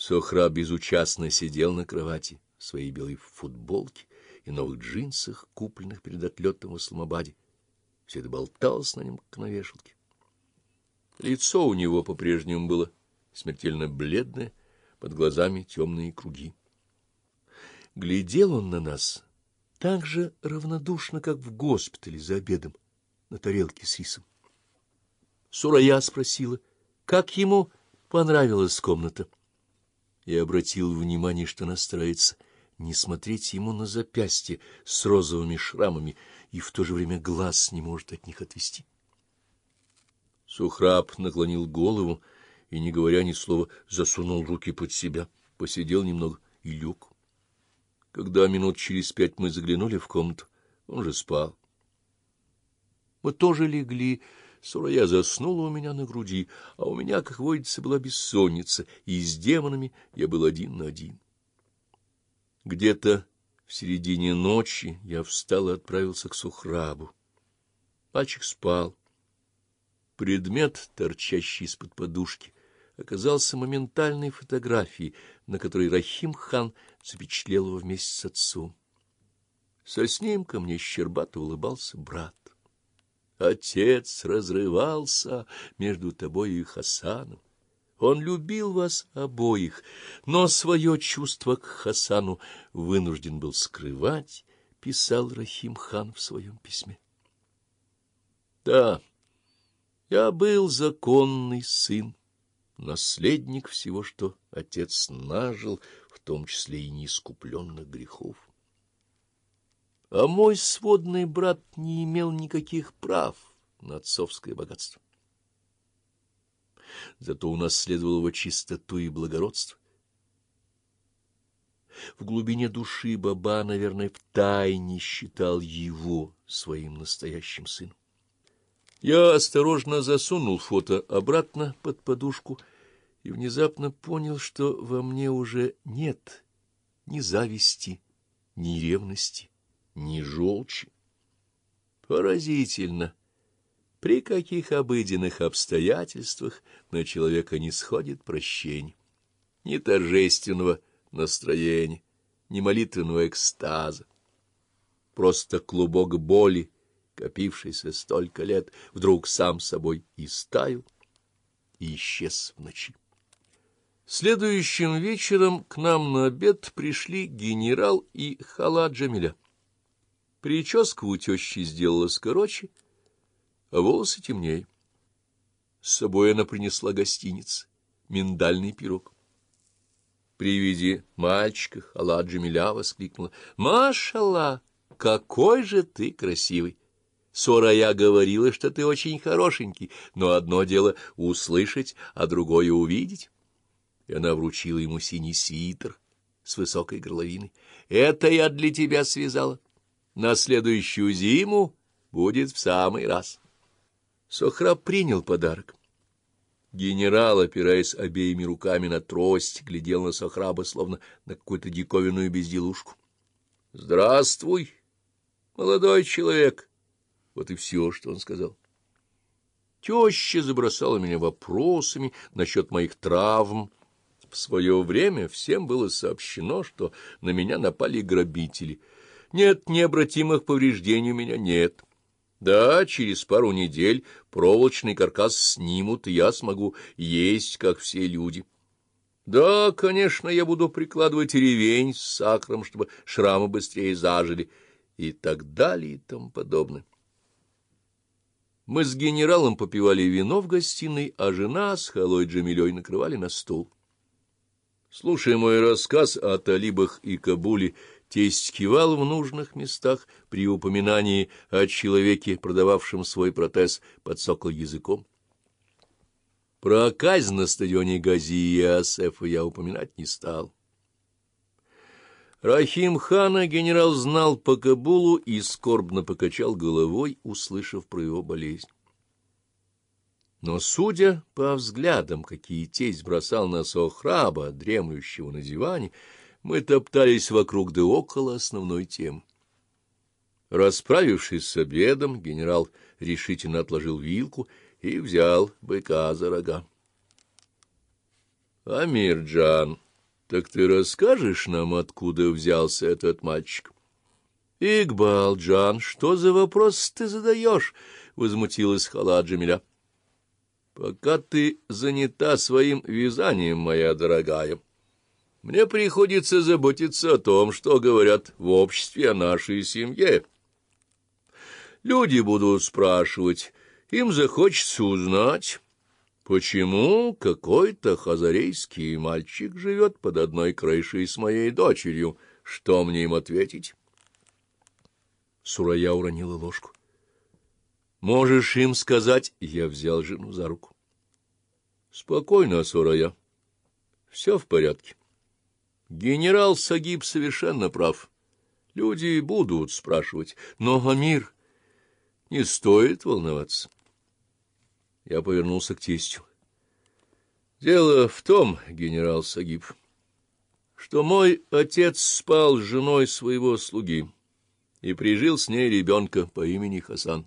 Сохра безучастно сидел на кровати в своей белой футболке и новых джинсах, купленных перед отлетом в Исламабаде. Все это болталось на нем, как на вешалке. Лицо у него по-прежнему было смертельно бледное, под глазами темные круги. Глядел он на нас так же равнодушно, как в госпитале за обедом на тарелке с рисом. Сурая спросила, как ему понравилась комната и обратил внимание, что она старается не смотреть ему на запястье с розовыми шрамами и в то же время глаз не может от них отвести. Сухраб наклонил голову и, не говоря ни слова, засунул руки под себя, посидел немного и лег. Когда минут через пять мы заглянули в комнату, он же спал. Мы тоже легли, Сурая заснула у меня на груди, а у меня, как водится, была бессонница, и с демонами я был один на один. Где-то в середине ночи я встал и отправился к Сухрабу. Мальчик спал. Предмет, торчащий из-под подушки, оказался моментальной фотографией, на которой Рахим-хан запечатлел его вместе с отцом. Со снимком мне щербато улыбался брат. Отец разрывался между тобой и Хасаном. Он любил вас обоих, но свое чувство к Хасану вынужден был скрывать, писал Рахим хан в своем письме. Да, я был законный сын, наследник всего, что отец нажил, в том числе и неискупленных грехов. А мой сводный брат не имел никаких прав на отцовское богатство. Зато унаследовал его чистоту и благородство. В глубине души Баба, наверное, втайне считал его своим настоящим сыном. Я осторожно засунул фото обратно под подушку и внезапно понял, что во мне уже нет ни зависти, ни ревности ни желчи. Поразительно, при каких обыденных обстоятельствах на человека не сходит прощение, ни торжественного настроения, ни молитвенного экстаза. Просто клубок боли, копившийся столько лет, вдруг сам собой и и исчез в ночи. Следующим вечером к нам на обед пришли генерал и Хала Джамиля. Прическа у тещи сделалась короче, а волосы темнее. С собой она принесла гостиниц, миндальный пирог. При виде мальчика Алла Джамиля воскликнула. — Машалла, какой же ты красивый! Сорая говорила, что ты очень хорошенький, но одно дело услышать, а другое увидеть. И она вручила ему синий свитер с высокой горловиной. — Это я для тебя связала. — на следующую зиму будет в самый раз. Сохраб принял подарок. Генерал, опираясь обеими руками на трость, глядел на Сохраба, словно на какую-то диковинную безделушку. — Здравствуй, молодой человек! Вот и все, что он сказал. Теща забросала меня вопросами насчет моих травм. В свое время всем было сообщено, что на меня напали грабители — нет, необратимых повреждений у меня нет. Да, через пару недель проволочный каркас снимут, и я смогу есть, как все люди. Да, конечно, я буду прикладывать ревень с сахаром, чтобы шрамы быстрее зажили, и так далее и тому подобное. Мы с генералом попивали вино в гостиной, а жена с Халой Джамилей накрывали на стол. Слушая мой рассказ о талибах и Кабуле, Тесть кивал в нужных местах при упоминании о человеке, продававшем свой протез, подсокал языком. Про казнь на стадионе Гази и Асефа я упоминать не стал. Рахим хана генерал знал по Кабулу и скорбно покачал головой, услышав про его болезнь. Но, судя по взглядам, какие тесть бросал на Сохраба, дремлющего на диване, мы топтались вокруг да около основной темы. Расправившись с обедом, генерал решительно отложил вилку и взял быка за рога. — Амирджан, Так ты расскажешь нам, откуда взялся этот мальчик? — Игбал, Джан, что за вопрос ты задаешь? — возмутилась Хала Джамиля. — Пока ты занята своим вязанием, моя дорогая, мне приходится заботиться о том, что говорят в обществе о нашей семье. Люди будут спрашивать, им захочется узнать... Почему какой-то хазарейский мальчик живет под одной крышей с моей дочерью? Что мне им ответить? Сурая уронила ложку. Можешь им сказать, я взял жену за руку. Спокойно, Сурая. Все в порядке. Генерал Сагиб совершенно прав. Люди будут спрашивать, но, Амир, не стоит волноваться. Я повернулся к тестю. Дело в том, генерал Сагиб, что мой отец спал с женой своего слуги и прижил с ней ребенка по имени Хасан.